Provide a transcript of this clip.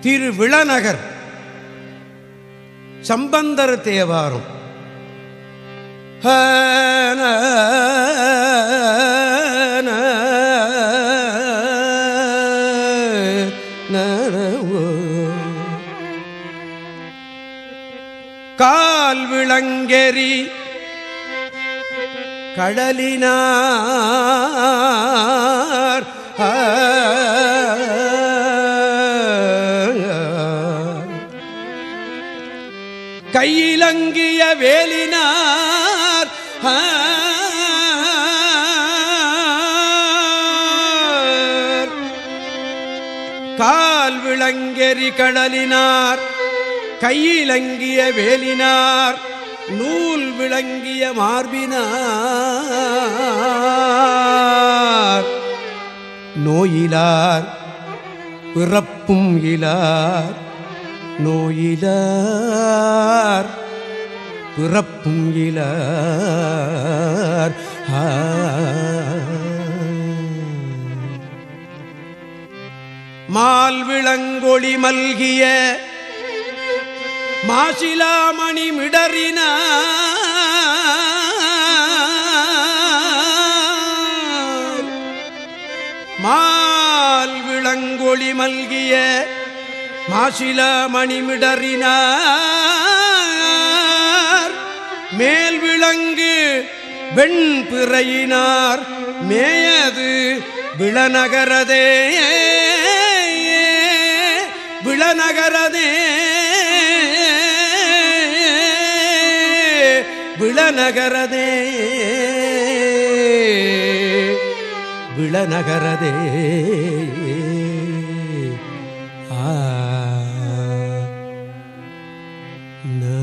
திருவிழநகர். சம்பந்தர் தேவாரம். கால் விளங்கெறி கடலினார். ஆ. கையிலங்கிய வேலினார். கால் விளங்கெறி கடலினார். கையிலங்கிய வேலினார். நூல் விளங்கிய மார்பினார். நோயிலார் பிறப்பும் இலார். நோயிலார் பிறப்பும் இலார் ஆ. மால் விளங்கொளி மல்கிய மாசிலாமணி மிடறினார் மால் விளங்கொளி மல்கிய மாசில மணிமிடறினார். மேல் விளங்கு வெண் பிறையினார் மேயது விளநகரதே. விளநகரதே. விளநகரதே. விளநகரதே. ஆ நா